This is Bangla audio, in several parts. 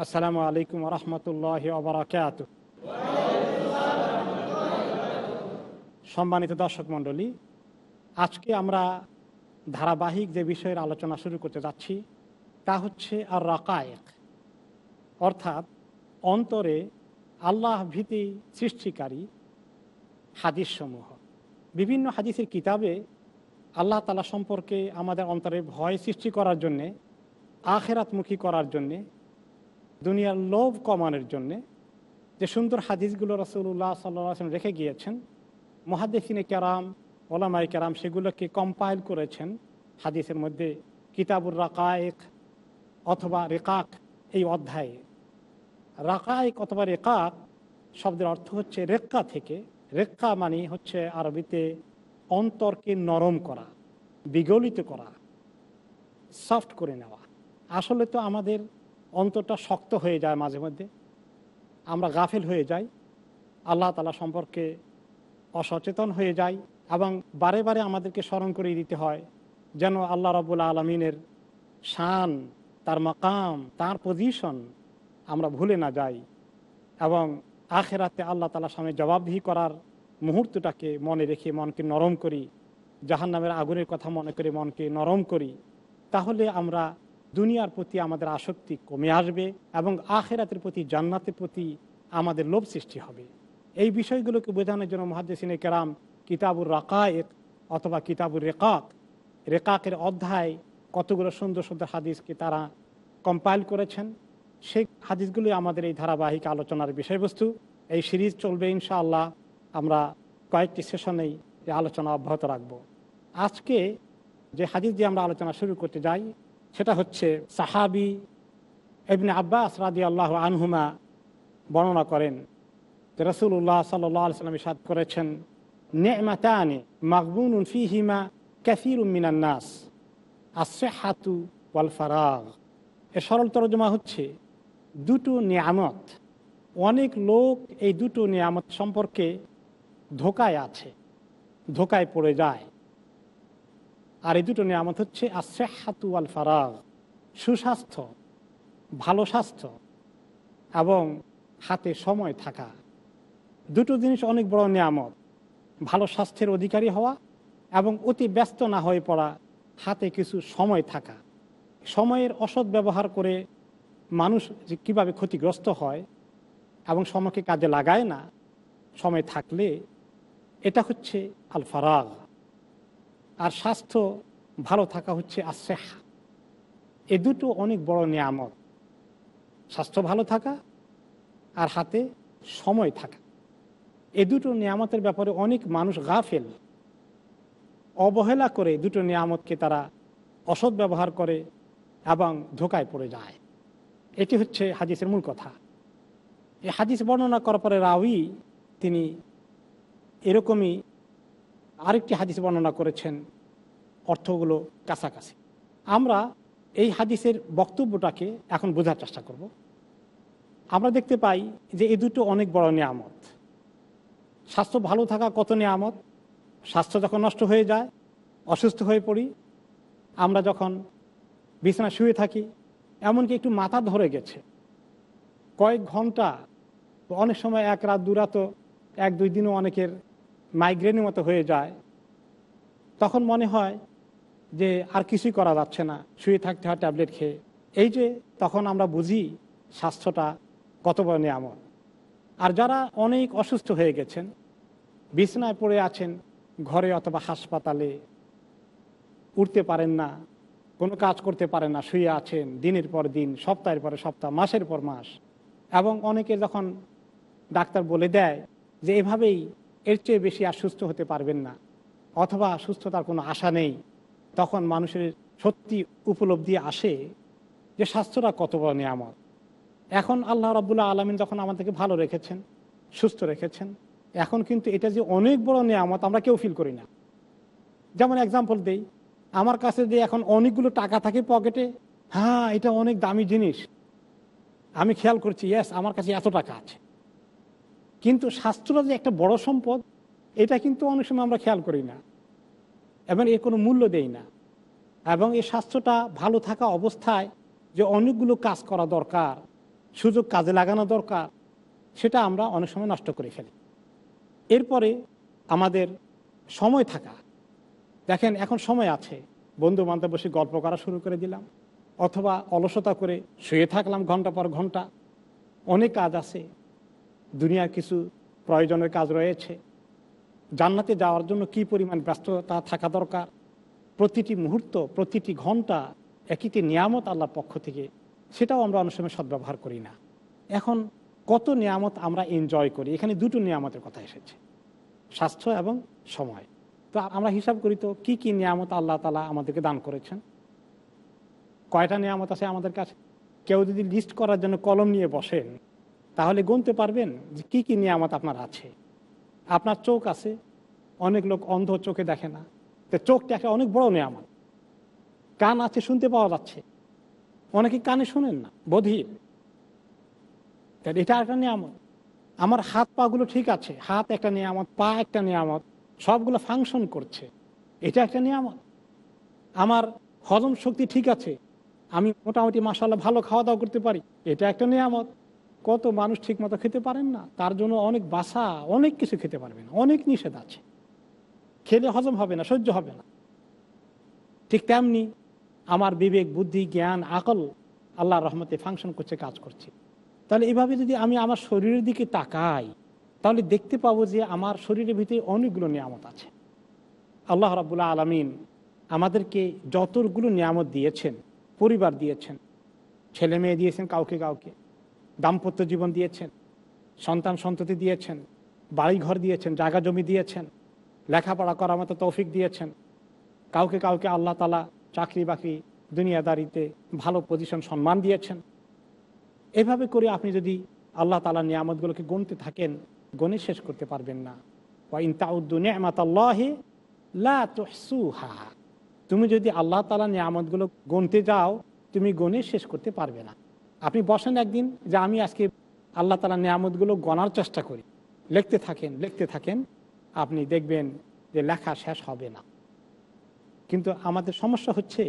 আসসালামু আলাইকুম রহমতুল্লাহ অবরাকাত সম্মানিত দর্শক মণ্ডলী, আজকে আমরা ধারাবাহিক যে বিষয়ের আলোচনা শুরু করতে যাচ্ছি, তা হচ্ছে আর রাকায়েক অর্থাৎ অন্তরে আল্লাহ ভীতি সৃষ্টিকারী হাদিসসমূহ। বিভিন্ন হাদিসের কিতাবে আল্লাহ তালা সম্পর্কে আমাদের অন্তরে ভয় সৃষ্টি করার জন্যে, আখেরাতমুখী করার জন্যে দুনিয়ার লোভ কমানোর জন্যে যে সুন্দর হাদিসগুলো রসুল্লাহ সাল্লাম রেখে গিয়েছেন মহাদেসিনে কেরাম ওলামাই কেরাম সেগুলোকে কম্পাইল করেছেন হাদিসের মধ্যে কিতাবুর রাকায়েক অথবা রেকাক এই অধ্যায়ে। রাকায়েক অথবা রেকাক শব্দের অর্থ হচ্ছে রেক্কা থেকে, রেক্কা মানে হচ্ছে আরবিতে অন্তরকে নরম করা, বিগলিত করা সফট করে নেওয়া। আসলে তো আমাদের অন্তরটা শক্ত হয়ে যায় মাঝে মধ্যে। আমরা গাফেল হয়ে যাই। আল্লাহ তালা সম্পর্কে অসচেতন হয়ে যাই এবং বারে বারে আমাদেরকে স্মরণ করিয়ে দিতে হয় যেন আল্লাহ রবুল্লা আলমিনের শান, তার মাকাম, তার পজিশন আমরা ভুলে না যাই এবং আখেরাতে আল্লাহ তালার সামনে জবাবদিহি করার মুহূর্তটাকে মনে রেখে মনকে নরম করি, জাহান্নামের আগুনের কথা মনে করে মনকে নরম করি। তাহলে আমরা দুনিয়ার প্রতি আমাদের আসক্তি কমে আসবে এবং আখেরাতের প্রতি, জান্নাতের প্রতি আমাদের লোভ সৃষ্টি হবে। এই বিষয়গুলোকে বোঝানোর জন্য মহাদ্দেসিনে কেরাম কিতাবুর রাকায়েক অথবা কিতাবুর রেকাক, রেকাকের অধ্যায় কতগুলো সুন্দর সুন্দর হাদিসকে তারা কম্পাইল করেছেন। সেই হাদিসগুলি আমাদের এই ধারাবাহিক আলোচনার বিষয়বস্তু। এই সিরিজ চলবে ইনশাআল্লাহ। আমরা কয়েকটি সেশনেই আলোচনা অব্যাহত রাখব। আজকে যে হাদিস দিয়ে আমরা আলোচনা শুরু করতে যাই সেটা হচ্ছে সাহাবি এমনি আব্বাস রাদি আল্লাহ আনহুমা বর্ণনা করেন রসুল্লাহ সাল্লাম সাদ করেছেন, নেমাতানে মাকবুন ফিহিমা ক্যাফির মিনান্নাস আসে হাতু ওয়াল ফারাগ। এ সরল তরজমা হচ্ছে, দুটো নিয়ামত, অনেক লোক এই দুটো নিয়ামত সম্পর্কে ধোকায় আছে, ধোকায় পড়ে যায়। আর এই দুটো নিয়ামত হচ্ছে আসে হাতু আল ফারাগ সুস্বাস্থ্য, ভালো স্বাস্থ্য এবং হাতে সময় থাকা। দুটো জিনিস অনেক বড় নিয়ামত, ভালো স্বাস্থ্যের অধিকারী হওয়া এবং অতি ব্যস্ত না হয়ে পড়া, হাতে কিছু সময় থাকা। সময়ের অসৎ ব্যবহার করে মানুষ যে কীভাবে ক্ষতিগ্রস্ত হয় এবং সময়কে কাজে লাগায় না, সময় থাকলে, এটা হচ্ছে আল ফারাগ আর স্বাস্থ্য ভালো থাকা হচ্ছে আসেহ এ দুটো অনেক বড় নিয়ামত। স্বাস্থ্য ভালো থাকা আর হাতে সময় থাকা। এ দুটো নিয়ামতের ব্যাপারে অনেক মানুষ গাফেল। অবহেলা করে দুটো নিয়ামতকে তারা অসৎ ব্যবহার করে এবং ধোকায় পড়ে যায়। এটি হচ্ছে হাদিসের মূল কথা। এই হাদিস বর্ণনা করার পরে রাউই তিনি এরকমই আরেকটি হাদিস বর্ণনা করেছেন অর্থগুলো কাছাকাছি। আমরা এই হাদিসের বক্তব্যটাকে এখন বোঝার চেষ্টা করব। আমরা দেখতে পাই যে এই দুটো অনেক বড় নিয়ামত। স্বাস্থ্য ভালো থাকা কত নিয়ামত? স্বাস্থ্য যখন নষ্ট হয়ে যায়, অসুস্থ হয়ে পড়ি, আমরা যখন বিছানা শুয়ে থাকি, এমনকি একটু মাথা ধরে গেছে, কয়েক ঘণ্টা, অনেক সময় এক রাত, দু রাতও, এক দুই দিনও অনেকের মাইগ্রেনের মতো হয়ে যায়, তখন মনে হয় যে আর কিছুই করা যাচ্ছে না, শুয়ে থাকতে হয় ট্যাবলেট খেয়ে। এই যে তখন আমরা বুঝি স্বাস্থ্যটা কত বড় নিয়ামত। আর যারা অনেক অসুস্থ হয়ে গেছেন, বিছনায় পড়ে আছেন, ঘরে অথবা হাসপাতালে, উঠতে পারেন না, কোনো কাজ করতে পারেন না, শুয়ে আছেন দিনের পর দিন, সপ্তাহের পরে সপ্তাহ, মাসের পর মাস। এবং অনেকে যখন ডাক্তার বলে দেয় যে এভাবেই এর চেয়ে বেশি আর সুস্থ হতে পারবেন না। অথবা সুস্থতার কোনো আশা নেই। তখন মানুষের সত্যি উপলব্ধি আসে যে স্বাস্থ্যটা কত বড় নিয়ামত। এখন আল্লাহ রাবুল্লাহ আলমিন যখন আমাদেরকে ভালো রেখেছেন, সুস্থ রেখেছেন, এখন কিন্তু এটা যে অনেক বড় নিয়ামত আমরা কেউ ফিল করি না। যেমন এক্সাম্পল দেই, আমার কাছে যে এখন অনেকগুলো টাকা থাকে পকেটে হ্যাঁ এটা অনেক দামি জিনিস। আমি খেয়াল করছি ইয়েস আমার কাছে এত টাকা আছে। কিন্তু স্বাস্থ্যটা যে একটা বড় সম্পদ, এটা কিন্তু অনেক সময় আমরা খেয়াল করি না। এবং এর কোনো মূল্য দেই না। এবং এই স্বাস্থ্যটা ভালো থাকা অবস্থায় যে অনেকগুলো কাজ করা দরকার, সুযোগ কাজে লাগানো দরকার, সেটা আমরা অনেক সময় নষ্ট করে ফেলি। এরপরে আমাদের সময় থাকা। দেখেন, এখন সময় আছে। বন্ধু বান্ধব বসে গল্প করা শুরু করে দিলাম। অথবা অলসতা করে শুয়ে থাকলাম ঘণ্টা পর ঘণ্টা। অনেক কাজ আছে। দুনিয়ার কিছু প্রয়োজনের কাজ রয়েছে। জান্নাতে যাওয়ার জন্য কি পরিমাণ ব্যস্ততা থাকা দরকার? প্রতিটি মুহূর্ত, প্রতিটি ঘণ্টা একইটি নিয়ামত আল্লাহর পক্ষ থেকে, সেটাও আমরা অনেক সময় সদ্ব্যবহার করি না। এখন কত নিয়ামত আমরা এনজয় করি? এখানে দুটো নিয়ামতের কথা এসেছে, স্বাস্থ্য এবং সময়। তো আমরা হিসাব করি তো, কী কী নিয়ামত আল্লাহ তালা আমাদেরকে দান করেছেন? কয়টা নিয়ামত আছে আমাদের কাছে? কেউ যদি লিস্ট করার জন্য কলম নিয়ে বসেন তাহলে গুনতে পারবেন যে কী কী নিয়ামত আপনার আছে। আপনার চোখ আছে, অনেক লোক অন্ধ চোখে দেখে না। তো চোখটা একটা অনেক বড় নিয়ামত। কান আছে শুনতে পাওয়া যাচ্ছে। অনেকে কানে শোনেন না বধির তাহলে এটা একটা নিয়ামত। আমার হাত পাগুলো ঠিক আছে, হাত একটা নিয়ামত, পা একটা নিয়ামত, সবগুলো ফাংশন করছে। এটা একটা নিয়ামত। আমার হজম শক্তি ঠিক আছে, আমি মোটামুটি মাসাল্লাহ ভালো খাওয়া দাওয়া করতে পারি, এটা একটা নিয়ামত। কত মানুষ ঠিক মতো খেতে পারেন না, তার জন্য অনেক বাসা, অনেক কিছু খেতে পারবেন, অনেক নিষেধ আছে। খেলে হজম হবে না, সহ্য হবে না। ঠিক তেমনি আমার বিবেক, বুদ্ধি, জ্ঞান, আকল আল্লাহর রহমতে ফাংশন করছে, কাজ করছে। তাহলে এভাবে যদি আমি আমার শরীরের দিকে তাকাই, তাহলে দেখতে পাবো যে আমার শরীরের ভিতরে অনেকগুলো নিয়ামত আছে। আল্লাহ রাবুল্লাহ আলমিন আমাদেরকে যতগুলো নিয়ামত দিয়েছেন, পরিবার দিয়েছেন, ছেলে মেয়ে দিয়েছেন কাউকে কাউকে দাম্পত্য জীবন দিয়েছেন, সন্তান সন্ততি দিয়েছেন, বাড়িঘর দিয়েছেন, জায়গা জমি দিয়েছেন, লেখাপড়া করার মতো তৌফিক দিয়েছেন। কাউকে কাউকে আল্লাহ তালা চাকরি বাকরি, দুনিয়াদারিতে ভালো পজিশন সম্মান দিয়েছেন। এভাবে করে আপনি যদি আল্লাহ তালা নিয়ামতগুলোকে গুনতে থাকেন গণে শেষ করতে পারবেন না। তুমি যদি আল্লাহ তালা নিয়ামতগুলো গুনতে যাও, তুমি গণে শেষ করতে পারবে না। আপনি বসেন একদিন যে আমি আজকে আল্লাহ তালা নিয়ামতগুলো গণার চেষ্টা করি। লিখতে থাকেন লিখতে থাকেন, আপনি দেখবেন যে লেখা শেষ হবে না। কিন্তু আমাদের সমস্যা হচ্ছে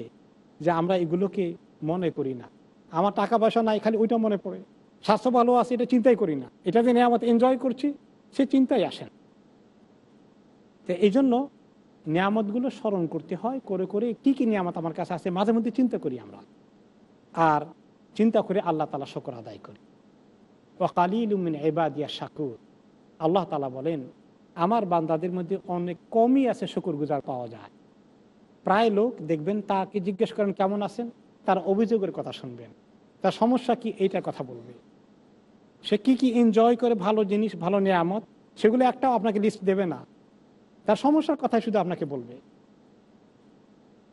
যে আমরা এগুলোকে মনে করি না। আমার টাকা পয়সা নাই, খালি ওইটা মনে পড়ে। স্বাস্থ্য ভালো আছে, এটা চিন্তাই করি না। এটা যে নিয়ামত এনজয় করছি, সে চিন্তাই আসেন তো এই জন্য নিয়ামতগুলো স্মরণ করতে হয়, করে করে কি কি নিয়ামত আমার কাছে আছে, মাঝে মধ্যে চিন্তা করি আমরা। আর চিন্তা করে আল্লাহ তালা শকর আদায় করি। ও কালিলুমিন এবাদিয়া শাকুর। আল্লাহ তালা বলেন, আমার বান্দাদের মধ্যে অনেক কমই আছে শুকুর গুজার পাওয়া যায়। প্রায় লোক দেখবেন তাকে জিজ্ঞেস করেন, কেমন আছেন? তার অভিযোগের কথা শুনবেন। তার সমস্যা কি? এইটার কথা বলবে। সে কি কি এনজয় করে ভালো জিনিস, ভালো নিয়ামত, সেগুলো একটাও আপনাকে লিস্ট দেবে না। তার সমস্যার কথাই শুধু আপনাকে বলবে।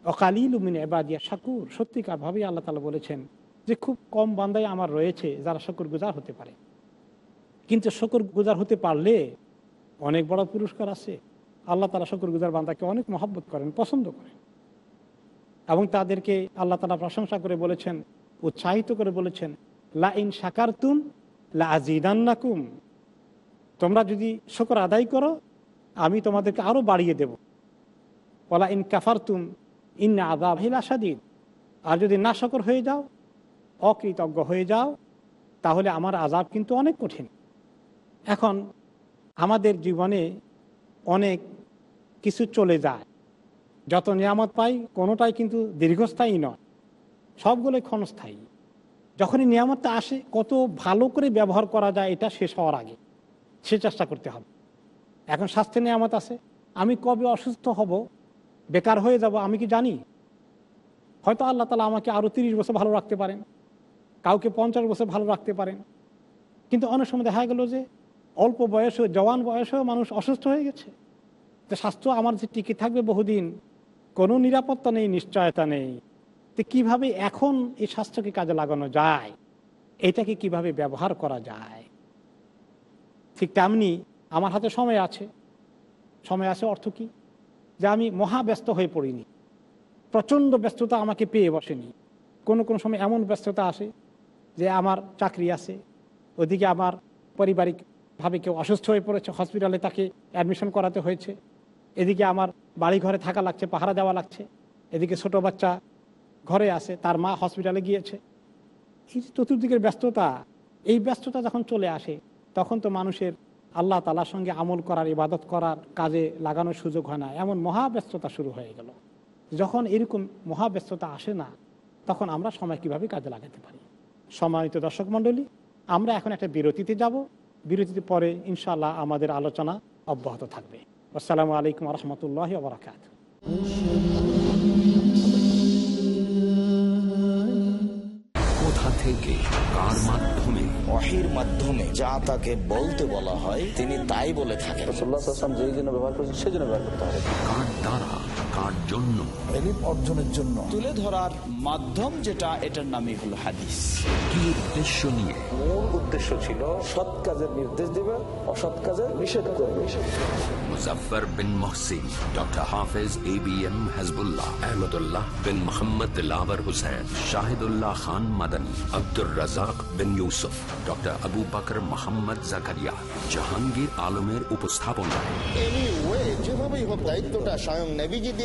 অকালিল উমিন এবাদিয়া শাকুর। সত্যিকার ভাবেই আল্লাহ তালা বলেছেন যে খুব কম বান্দাই আমার রয়েছে, যারা শকর গুজার হতে পারে। কিন্তু শকর গুজার হতে পারলে অনেক বড় পুরস্কার আছে। আল্লাহ তালা শকর গুজার বান্দাকে অনেক মহব্বত করেন, পছন্দ করেন। এবং তাদেরকে আল্লাহ তালা প্রশংসা করে বলেছেন, উৎসাহিত করে বলেছেন লা ইন সাকারতুম লা আজিদান্নাকুম তোমরা যদি শকর আদায় করো, আমি তোমাদেরকে আরও বাড়িয়ে দেব। ওলা ইন কাফারতুম ইন আদাব হিল আর যদি না শকর হয়ে যাও অকৃতজ্ঞ হয়ে যাও, তাহলে আমার আজাব কিন্তু অনেক কঠিন। এখন আমাদের জীবনে অনেক কিছু চলে যায়। যত নিয়ামত পাই, কোনোটাই কিন্তু দীর্ঘস্থায়ী নয়। সবগুলোই ক্ষণস্থায়ী। যখনই নিয়ামতটা আসে, কত ভালো করে ব্যবহার করা যায়, এটা শেষ হওয়ার আগে। সে চেষ্টা করতে হবে। এখন স্বাস্থ্যের নিয়ামত আছে। আমি কবে অসুস্থ হব, বেকার হয়ে যাব, আমি কি জানি? হয়তো আল্লাহ তালা আমাকে আরও তিরিশ বছর ভালো রাখতে পারেন। কাউকে পঞ্চাশ বছর ভালো রাখতে পারেন। কিন্তু অনেক সময় দেখা গেল যে অল্প বয়সেও, জওয়ান বয়সেও মানুষ অসুস্থ হয়ে গেছে। তো স্বাস্থ্য আমার যে টিকে থাকবে বহুদিন, কোনো নিরাপত্তা নেই, নিশ্চয়তা নেই। তো কীভাবে এখন এই স্বাস্থ্যকে কাজে লাগানো যায়? এটাকে কীভাবে ব্যবহার করা যায়? ঠিক তেমনি আমার হাতে সময় আছে। সময় আছে অর্থ কি? যে আমি মহাব্যস্ত হয়ে পড়িনি। প্রচণ্ড ব্যস্ততা আমাকে পেয়ে বসেনি। কোনো কোনো সময় এমন ব্যস্ততা আসে যে আমার চাকরি আছে। ওদিকে আমার পারিবারিকভাবে কেউ অসুস্থ হয়ে পড়েছে হসপিটালে তাকে অ্যাডমিশন করাতে হয়েছে। এদিকে আমার বাড়ি ঘরে থাকা লাগছে, পাহারা দেওয়া লাগছে। এদিকে ছোট বাচ্চা ঘরে আছে, তার মা হসপিটালে গিয়েছে। এই যে চতুর্দিকের ব্যস্ততা, এই ব্যস্ততা যখন চলে আসে, তখন তো মানুষের আল্লাহ তালার সঙ্গে আমল করার, ইবাদত করার কাজে লাগানোর সুযোগ হয় না। এমন মহাব্যস্ততা শুরু হয়ে গেল। যখন এরকম মহাব্যস্ততা আসে না, তখন আমরা সময় কীভাবে কাজে লাগাতে পারি? সম্মানিত দর্শক মণ্ডলী আমরা এখন একটা বিরতিতে যাব। বিরতিতে পরে ইনশাআল্লাহ আমাদের আলোচনা অব্যাহত থাকবে। আসসালামু আলাইকুম রহমতুল্লাহ বরাকাত কোথা থেকে কার মাধ্যমে? ওহির মাধ্যমে যা তাকে বলতে বলা হয় তিনি তাই বলে থাকেন। ব্যবহার করেছেন সেই জন্য ব্যবহার করতে হবে। কার দ্বারা? কার জন্য। অর্জনের জন্য। তুলে ধরার মাধ্যম যেটা এটার নামই হলো হাদিস। কি উদ্দেশ্য নিয়ে? মূল উদ্দেশ্য ছিল সৎ কাজের নির্দেশ দিবে অসৎ কাজের নিষেধ করবে। Muzaffar bin Mohsin doctor Hafez A B M Hazbullah Ahmadullah bin Mohammad lover Hussain Shahidullah Khan Madani Abdur Razzak bin Yusuf doctor Abu Bakr Mohammad Zakaria Jahangir আলমের উপস্থাপনায়। Anyway, যেভাবেই হোক দায়িত্বটা স্বয়ং নেভিজি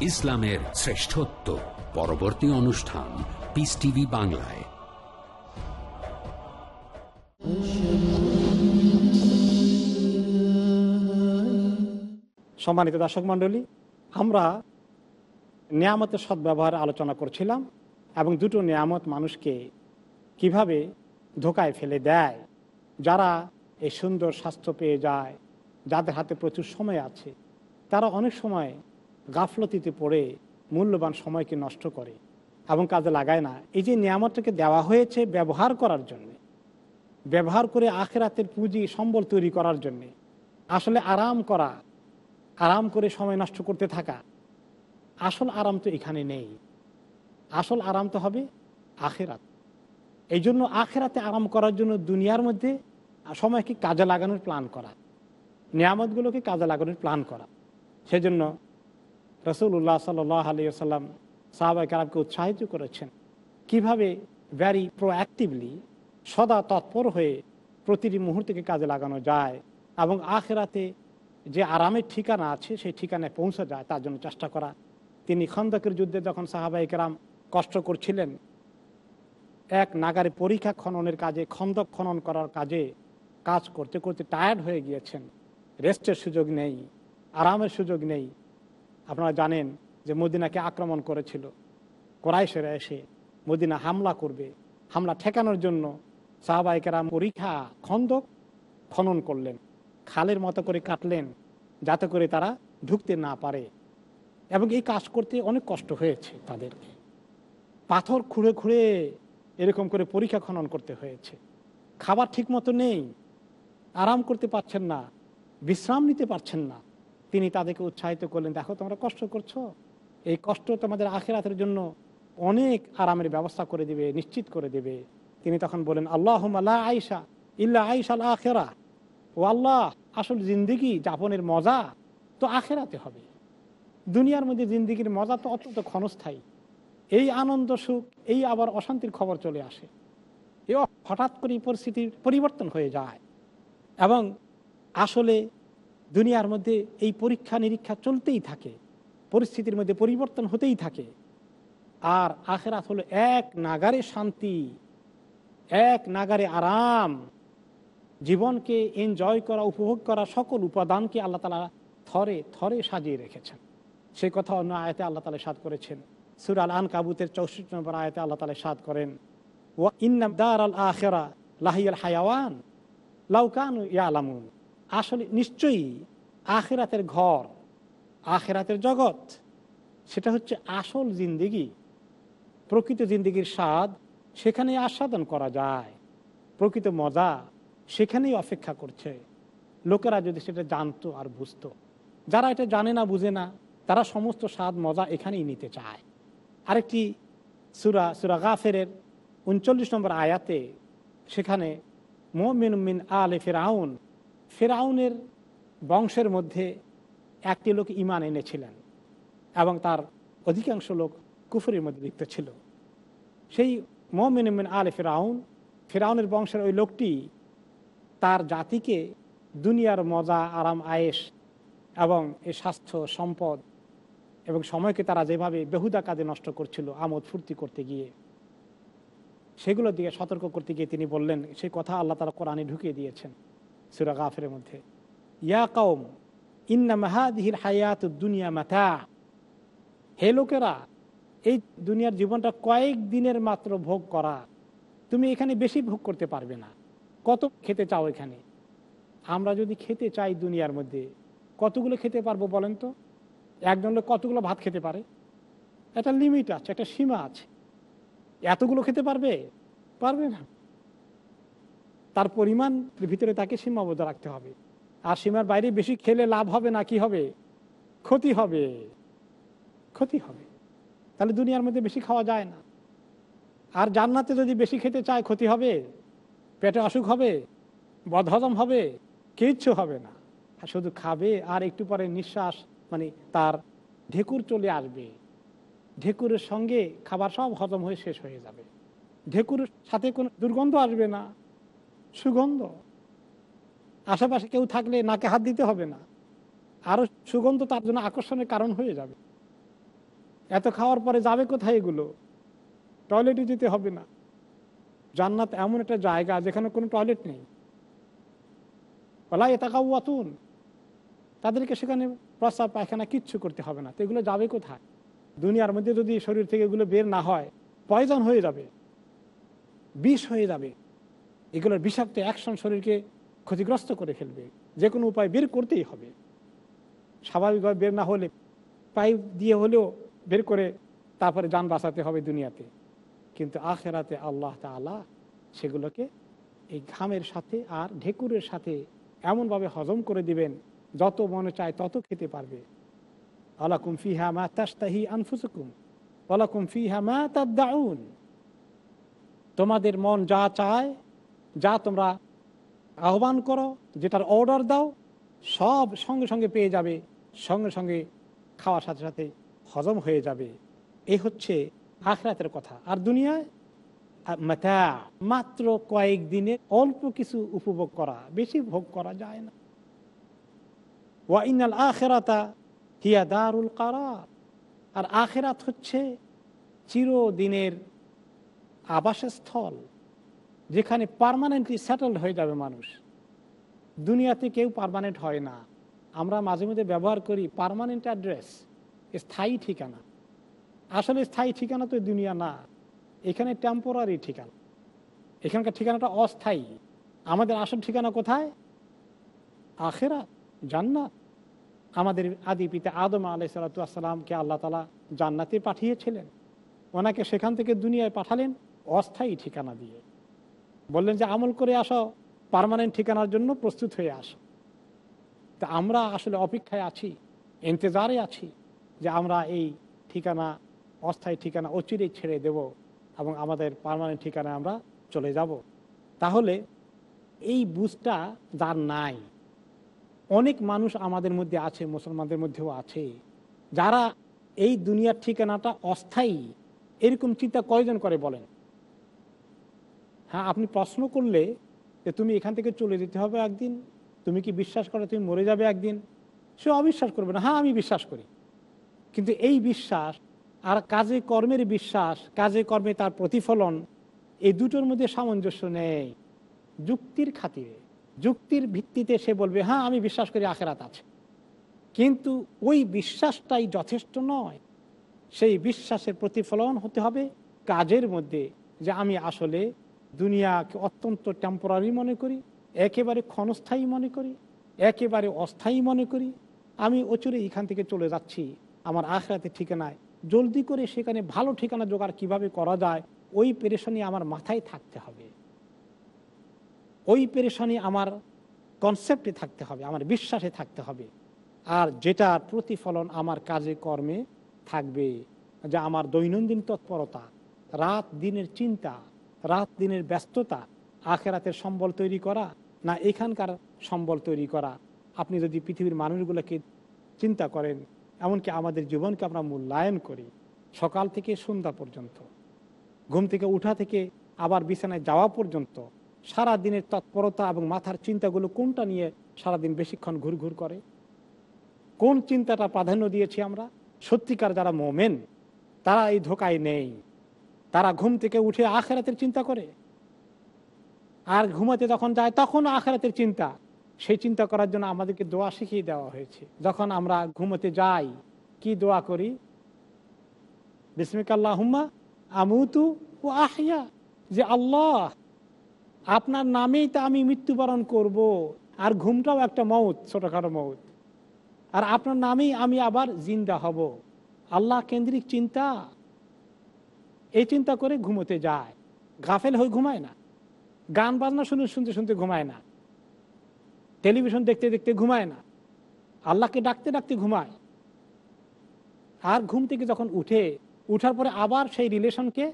ইসলামের শ্রেষ্ঠত্ব। পরবর্তী অনুষ্ঠান পিস টিভি বাংলায়। সম্মানিত দর্শক মণ্ডলী, আমরা নিয়ামতের সদ্ব্যবহার আলোচনা করছিলাম এবং দুটো নিয়ামত মানুষকে কীভাবে ধোকায় ফেলে দেয়, যারা এই সুন্দর স্বাস্থ্য পেয়ে যায়, যাদের হাতে প্রচুর সময় আছে, তারা অনেক সময় গাফলতিতে পড়ে মূল্যবান সময়কে নষ্ট করে এবং কাজে লাগায় না। এই যে নিয়ামতটাকে দেওয়া হয়েছে ব্যবহার করার জন্য, ব্যবহার করে আখেরাতের পুঁজি সম্বল তৈরি করার জন্যে, আসলে আরাম করা, আরাম করে সময় নষ্ট করতে থাকা, আসল আরাম তো এখানে নেই। আসল আরাম তো হবে আখেরাত। এই জন্য আখেরাতে আরাম করার জন্য দুনিয়ার মধ্যে সময়কে কাজে লাগানোর প্ল্যান করা, নিয়ামতগুলোকে কাজে লাগানোর প্ল্যান করা। সেজন্য রসুল্লাহ সাল আলী সাল্লাম সাহাবাই কারামকে উৎসাহিত করেছেন কীভাবে ভ্যারি প্রোঅ্যাক্টিভলি সদা তৎপর হয়ে প্রতিটি মুহূর্তকে কাজে লাগানো যায় এবং আখেরাতে যে আরামের ঠিকানা আছে সেই ঠিকানায় পৌঁছে যায়, তার জন্য চেষ্টা করা। তিনি খন্দকের যুদ্ধে যখন সাহাবাই কেরাম কষ্ট করছিলেন, এক নাগারে পরীক্ষা খননের কাজে, খন্দক খনন করার কাজে কাজ করতে করতে টায়ার্ড হয়ে গিয়েছেন। রেস্টের সুযোগ নেই, আরামের সুযোগ নেই। আপনারা জানেন যে মদিনাকে আক্রমণ করেছিল। কোরাইশেরা এসে মদিনা হামলা করবে। হামলা ঠেকানোর জন্য সাহাবাইকেরাম পরীক্ষা, খন্দক খনন করলেন। খালের মতো করে কাটলেন যাতে করে তারা ঢুকতে না পারে। এবং এই কাজ করতে অনেক কষ্ট হয়েছে তাদেরকে। পাথর খুঁড়ে খুঁড়ে এরকম করে পরীক্ষা খনন করতে হয়েছে। খাবার ঠিক মতো নেই। আরাম করতে পারছেন না। বিশ্রাম নিতে পারছেন না। তিনি তাদেরকে উৎসাহিত করলেন, দেখো তোমরা কষ্ট করছ। এই কষ্ট তোমাদের আখেরাতের জন্য অনেক আরামের ব্যবস্থা করে দিবে, নিশ্চিত করে দেবে। তিনি তখন বলেন আল্লাহ আইসা ইল্লা আইসাল আখেরা। ও আল্লাহ, আসল জিন্দিগি যাপনের মজা তো আখেরাতে হবে। দুনিয়ার মধ্যে জিন্দিগির মজা তো অত্যন্ত ক্ষণস্থায়ী। এই আনন্দ, সুখ, এই আবার অশান্তির খবর চলে আসে। এ হঠাৎ করে পরিস্থিতির পরিবর্তন হয়ে যায়। এবং আসলে দুনিয়ার মধ্যে এই পরীক্ষা নিরীক্ষা চলতেই থাকে, পরিস্থিতির মধ্যে পরিবর্তন হতেই থাকে। আর আখেরাত হলো এক নাগারে শান্তি, এক নাগারে আরাম। জীবনকে এনজয় করা, উপভোগ করা সকল উপাদানকে আল্লাহ তালা থরে থরে সাজিয়ে রেখেছেন। সে কথা অন্য আয়তে আল্লাহ তালা সাদ করেছেন। সুর আল আন কাবুতের চৌষট্টি নম্বর আয়তে আল্লাহ তালা সাদ করেন ও ইন্নাম দার আল আখেরা লাহিয়াল হায়াওয়ান লাউকান ইয়ালামুন। আসলে নিশ্চয়ই আখেরাতের ঘর, আখেরাতের জগৎ, সেটা হচ্ছে আসল জিন্দিগি, প্রকৃত জিন্দিগির স্বাদ সেখানে আস্বাদন করা যায়, প্রকৃত মজা, সেখানেই অপেক্ষা করছে। লোকেরা যদি সেটা জানতো আর বুঝতো। যারা এটা জানে না, বুঝে না, তারা সমস্ত স্বাদ, মজা এখানেই নিতে চায়। আরেকটি সুরা সুরা গাফেরের উনচল্লিশ নম্বর আয়াতে সেখানে মোমিন মিন আলে ফেরাউন ফেরাউনের বংশের মধ্যে একটি লোক ইমান এনেছিলেন এবং তার অধিকাংশ লোক কুফুরের মধ্যে লিপ্ত ছিল। সেই মোমিন মিন আলে ফেরাউন, ফেরাউনের বংশের ওই লোকটি তার জাতিকে দুনিয়ার মজা, আরাম আয়েস এবং এ স্বাস্থ্য, সম্পদ এবং সময়কে তারা যেভাবে বেহুদা কাজে নষ্ট করছিল, আমোদ ফুর্তি করতে গিয়ে সেগুলোর দিকে সতর্ক করতে গিয়ে তিনি বললেন সেই কথা আল্লাহ তারা কোরআনে ঢুকিয়ে দিয়েছেন। সুরা গাফের মধ্যে। ইয়া কৌম ইন্না মাহাদিহির হায়াত দুনিয়া মাথা হে লোকেরা, এই দুনিয়ার জীবনটা কয়েক দিনের মাত্র ভোগ করা। তুমি এখানে বেশি ভোগ করতে পারবে না। কত খেতে চাও এখানে? আমরা যদি খেতে চাই দুনিয়ার মধ্যে, কতগুলো খেতে পারব বলেন তো? একজন লোক কতগুলো ভাত খেতে পারে? একটা লিমিট আছে, একটা সীমা আছে। এতগুলো খেতে পারবে? পারবে না। তার পরিমাণ ভিতরে তাকে সীমাবদ্ধ রাখতে হবে। আর সীমার বাইরে বেশি খেলে লাভ হবে না, কি হবে? ক্ষতি হবে। ক্ষতি হবে। তাহলে দুনিয়ার মধ্যে বেশি খাওয়া যায় না। আর জান্নাতে যদি বেশি খেতে চায়, ক্ষতি হবে? পেটে অসুখ হবে? বদহজম হবে? কিচ্ছু হবে না। শুধু খাবে আর একটু পরে নিঃশ্বাস মানে তার ঢেকুর চলে আসবে। ঢেকুরের সঙ্গে খাবার সব হজম হয়ে শেষ হয়ে যাবে। ঢেকুরের সাথে কোনো দুর্গন্ধ আসবে না। সুগন্ধ। আশেপাশে কেউ থাকলে নাকে হাত দিতে হবে না। আরও সুগন্ধ তার জন্য আকর্ষণের কারণ হয়ে যাবে। এত খাওয়ার পরে যাবে কোথায় এগুলো? টয়লেটে যেতে হবে না। জান্নাত এমন একটা জায়গা যেখানে কোনো টয়লেট নেই। বলা এতাকাউয়াতুন তাদেরকে সেখানে প্রস্রাব, পায়খানা কিচ্ছু করতে হবে না। তো এগুলো যাবে কোথায়? দুনিয়ার মধ্যে যদি শরীর থেকে এগুলো বের না হয়, পয়জন হয়ে যাবে। বিষ হয়ে যাবে। এগুলোর বিষাক্ত অ্যাকশন শরীরকে ক্ষতিগ্রস্ত করে ফেলবে। যে কোনো উপায় বের করতেই হবে। স্বাভাবিকভাবে বের না হলে পাইপ দিয়ে হলেও বের করে তারপরে যান বাঁচাতে হবে দুনিয়াতে। কিন্তু আখেরাতে আল্লাহ তালা সেগুলোকে এই ঘামের সাথে আর ঢেকুরের সাথে এমনভাবে হজম করে দিবেন, যত মনে চায় তত খেতে পারবে। আলাকুম ফিহা মা তাস্তাহি আনফুসুকুম আলাকুম ফিহা মা তাদ্দাউন। তোমাদের মন যা চায় যা তোমরা আহ্বান করো, যেটার অর্ডার দাও, সব সঙ্গে সঙ্গে পেয়ে যাবে, সঙ্গে সঙ্গে খাওয়ার সাথে সাথে হজম হয়ে যাবে। এই হচ্ছে আখরাতের কথা। আর দুনিয়ায় মাতা, মাত্র কয়েক দিনে অল্প কিছু উপভোগ করা, বেশি ভোগ করা যায় না। ওয়াইনাল আখেরাতা হিয়া দারুল কারার। আর আখেরাত হচ্ছে চিরদিনের আবাসস্থল। যেখানে পারমানেন্টলি সেটেলড হয়ে যাবে মানুষ। দুনিয়াতে কেউ পারমানেন্ট হয় না। আমরা মাঝে মধ্যে ব্যবহার করি পারমানেন্ট অ্যাড্রেস স্থায়ী ঠিকানা। আসলে স্থায়ী ঠিকানা তো দুনিয়া না। এখানে টেম্পোরারি ঠিকানা। এখানকার ঠিকানাটা অস্থায়ী। আমাদের আসল ঠিকানা কোথায়? আখেরা, জান্নাত। আমাদের আদি পিতা আদম আলাই সালাতামকে আল্লাহ তালা জান্নাতে পাঠিয়েছিলেন। ওনাকে সেখান থেকে দুনিয়ায় পাঠালেন অস্থায়ী ঠিকানা দিয়ে। বললেন যে আমল করে আসো পার্মানেন্ট ঠিকানার জন্য প্রস্তুত হয়ে আসো। তা আমরা আসলে অপেক্ষায় আছি, ইন্তজারে আছি যে আমরা এই ঠিকানা, অস্থায়ী ঠিকানা অচিরেই ছেড়ে দেব এবং আমাদের পার্মানেন্ট ঠিকানায় আমরা চলে যাব। তাহলে এই বুঝটা যার নাই, অনেক মানুষ আমাদের মধ্যে আছে, মুসলমানদের মধ্যেও আছে, যারা এই দুনিয়ার ঠিকানাটা অস্থায়ী, এরকম চিন্তা কয়জন করে বলেন? হ্যাঁ আপনি প্রশ্ন করলে যে তুমি এখান থেকে চলে যেতে হবে একদিন, তুমি কি বিশ্বাস করো তুমি মরে যাবে একদিন? সে অবিশ্বাস করবে না। হ্যাঁ আমি বিশ্বাস করি। কিন্তু এই বিশ্বাস আর কাজে কর্মের বিশ্বাস, কাজে কর্মে তার প্রতিফলন, এই দুটোর মধ্যে সামঞ্জস্য নেই। যুক্তির খাতিরে, যুক্তির ভিত্তিতে সে বলবে হ্যাঁ আমি বিশ্বাস করি আখেরাত আছে। কিন্তু ওই বিশ্বাসটাই যথেষ্ট নয়। সেই বিশ্বাসের প্রতিফলন হতে হবে কাজের মধ্যে যে আমি আসলে দুনিয়াকে অত্যন্ত টেম্পোরারি মনে করি, একেবারে ক্ষণস্থায়ী মনে করি, একেবারে অস্থায়ী মনে করি। আমি অচুরে এখান থেকে চলে যাচ্ছি, আমার আখরাতে ঠিকানায়। জলদি করে সেখানে ভালো ঠিকানা জোগাড় কীভাবে করা যায়, ওই পেরেশানি আমার মাথায় থাকতে হবে। ওই পেরেশানি আমার কনসেপ্টে থাকতে হবে, আমার বিশ্বাসে থাকতে হবে। আর যেটার প্রতিফলন আমার কাজে কর্মে থাকবে, যে আমার দৈনন্দিন তৎপরতা, রাত দিনের চিন্তা রাত দিনের ব্যস্ততা, আখেরাতের সম্বল তৈরি করা, না এখানকার সম্বল তৈরি করা। আপনি যদি পৃথিবীর মানুষগুলোকে চিন্তা করেন, এমনকি আমাদের জীবনকে আমরা মূল্যায়ন করি, সকাল থেকে সন্ধ্যা পর্যন্ত, ঘুম থেকে উঠা থেকে আবার বিছানায় যাওয়া পর্যন্ত, সারা দিনের তৎপরতা এবং মাথার চিন্তাগুলো কোনটা নিয়ে সারাদিন বেশিক্ষণ ঘুরঘুর করে? কোন চিন্তাটা প্রাধান্য দিয়েছি আমরা? সত্যিকার যারা মোমেন, তারা এই ধোকায় নেই। তারা ঘুম থেকে উঠে আখেরাতের চিন্তা করে। আর ঘুমাতে যখন যায়, তখন আখেরাতের চিন্তা। সেই চিন্তা করার জন্য আমাদেরকে দোয়া শিখিয়ে দেওয়া হয়েছে। যখন আমরা ঘুমোতে যাই, কি দোয়া করি? বিসমিকাল্লাহ হুম্মা আমুতু ও আহিয়া। যে আল্লাহ, আপনার নামেই তো আমি মৃত্যুবরণ করব। আর ঘুমটাও একটা মৌত, ছোটখাটো মৌত। আর আপনার নামেই আমি আবার জিন্দা হব। আল্লাহ কেন্দ্রিক চিন্তা। এই চিন্তা করে ঘুমোতে যায়। গাফেল হয়ে ঘুমায় না। গান বাজনা শুনে শুনতে শুনতে ঘুমায় না। টেলিভিশন দেখতে দেখতে ঘুমায় না। আল্লাহকে ডাকতে ডাকতে ঘুমায়। আর ঘুম থেকে যখন উঠে, উঠার পরে আবার সেই রিলেশনকে,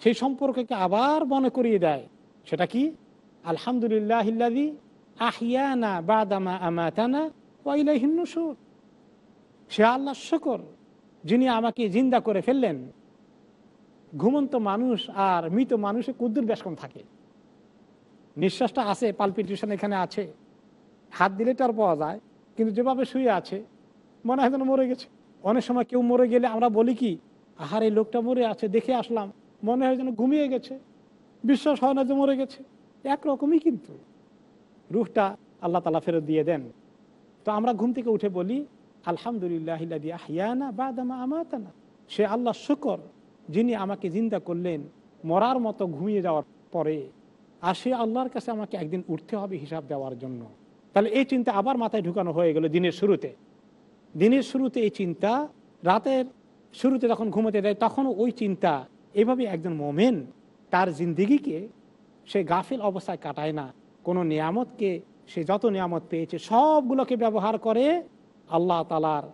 সেই সম্পর্ককে আবার মনে করিয়ে দেয়। সেটা কি? আলহামদুলিল্লাহ আহিয়ানা বাদামা আমাতানা ওয়াইলাহিনুসুর সে আল্লাহ শকর, যিনি আমাকে জিন্দা করে ফেললেন। ঘুমন্ত মানুষ আর মৃত মানুষে কুদ্দুর বেশকম থাকে। নিঃশ্বাসটা আছে পালপিটেশন এখানে আছে। হাত দিলে তার পাওয়া যায়, কিন্তু যেভাবে শুয়ে আছে, মনে হয় যেন মরে গেছে। অনেক সময় কেউ মরে গেলে আমরা বলি কি, আহার এই লোকটা মরে আছে, দেখে আসলাম। মনে হয় যেন ঘুমিয়ে গেছে। বিশ্বাস হয় না যে মরে গেছে। একরকমই কিন্তু। রুহটা আল্লাহ তালা ফেরত দিয়ে দেন। তো আমরা ঘুম থেকে উঠে বলি আলহামদুলিল্লাহ আহিয়ানা বাদামা আমাতানা। সে আল্লাহ শুকর। যিনি আমাকে জিন্দা করলেন, মরার মতো ঘুমিয়ে যাওয়ার পরে, আর সে আল্লাহর কাছে আমাকে একদিন উঠতে হবে হিসাব দেওয়ার জন্য। তাহলে এই চিন্তা আবার মাথায় ঢুকানো হয়ে গেল দিনের শুরুতে। দিনের শুরুতে এই চিন্তা, রাতের শুরুতে যখন ঘুমোতে দেয় তখনও ওই চিন্তা, এভাবে একজন মোমেন তার জিন্দিগিকে সে গাফিল অবস্থায় কাটায় না। কোনো নিয়ামতকে, সে যত নিয়ামত পেয়েছে, সবগুলোকে ব্যবহার করে আল্লাহ তালার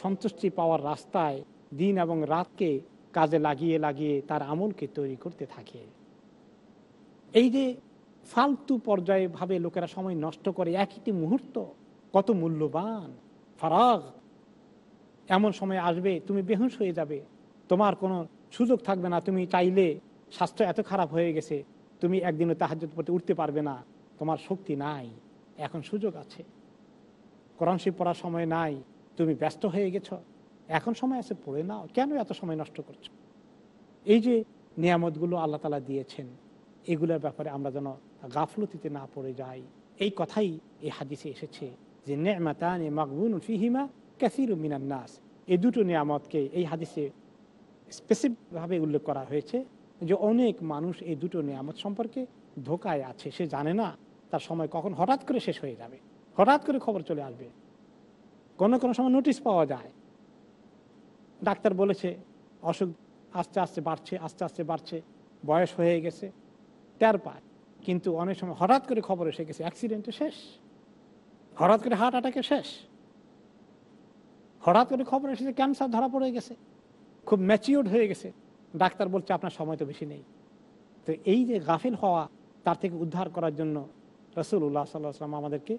সন্তুষ্টি পাওয়ার রাস্তায় দিন এবং রাতকে কাজে লাগিয়ে লাগিয়ে তার আমলকে তৈরি করতে থাকে। এই যে ফালতু পর্যায়ে ভাবে লোকেরা সময় নষ্ট করে এক একটি মুহূর্ত কত মূল্যবান, ফারাগ। এমন সময় আসবে, তুমি বেহুশ হয়ে যাবে। তোমার কোনো সুযোগ থাকবে না, তুমি চাইলে স্বাস্থ্য এত খারাপ হয়ে গেছে, তুমি একদিনও তাহাজত পড়তে উঠতে পারবে না, তোমার শক্তি নাই, এখন সুযোগ আছে। কোরআনশিব পড়ার সময় নাই, তুমি ব্যস্ত হয়ে গেছ। এখন সময় আছে, পড়ে নাও। কেন এত সময় নষ্ট করছ? এই যে নিয়ামতগুলো আল্লাহ তালা দিয়েছেন, এগুলোর ব্যাপারে আমরা যেন গাফলতিতে না পড়ে যাই। এই কথাই এই হাদিসে এসেছে যে, নেমাতান মাকবুন ফিহিমা ক্যাসির মিনান নাস। এই দুটো নিয়ামতকে এই হাদিসে স্পেসিফিকভাবে উল্লেখ করা হয়েছে যে, অনেক মানুষ এই দুটো নিয়ামত সম্পর্কে ধোকায় আছে। সে জানে না, তার সময় কখন হঠাৎ করে শেষ হয়ে যাবে। হঠাৎ করে খবর চলে আসবে। কোনো কোনো সময় নোটিশ পাওয়া যায়। ডাক্তার বলেছে, অসুখ আস্তে আস্তে বাড়ছে, আস্তে আস্তে বাড়ছে, বয়স হয়ে গেছে, টের পায়। কিন্তু অনেক সময় হঠাৎ করে খবর এসে গেছে অ্যাক্সিডেন্টে শেষ। হঠাৎ করে হার্ট অ্যাটাকে শেষ। হঠাৎ করে খবর এসেছে ক্যান্সার ধরা পড়ে গেছে। খুব ম্যাচিওর্ড হয়ে গেছে। ডাক্তার বলছে, আপনার সময় তো বেশি নেই। তো এই যে গাফিল হওয়া, তার থেকে উদ্ধার করার জন্য রসুল্লাহ সাল্লাহাম আমাদেরকে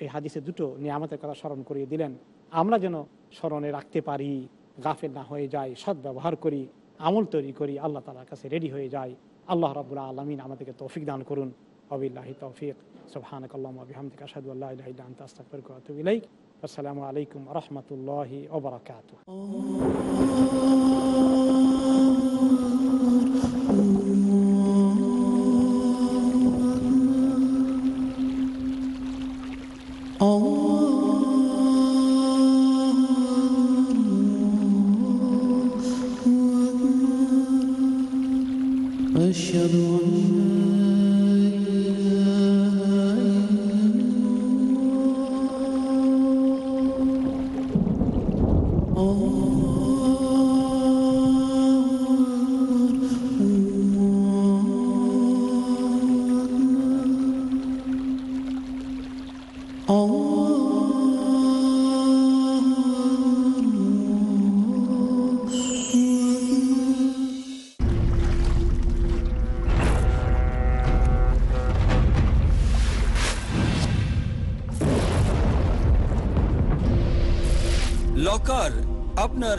এই হাদিসে দুটো নিয়ামতের কথা স্মরণ করিয়ে দিলেন। আমরা যেন স্মরণে রাখতে পারি। গাফেল না হয়ে যায় সৎ ব্যবহার করি, আমল তৈরি করি, আল্লাহ তালার কাছে রেডি হয়ে যায়। আল্লাহ রাবুল্লাহ আলমিন আমাদেরকে তৌফিক দান করুন। অবিল্লাহি তৌফিক। সুবহানাক আল্লাহুম্মা আলাইকুম আশহাদু আল্লা ইলাহা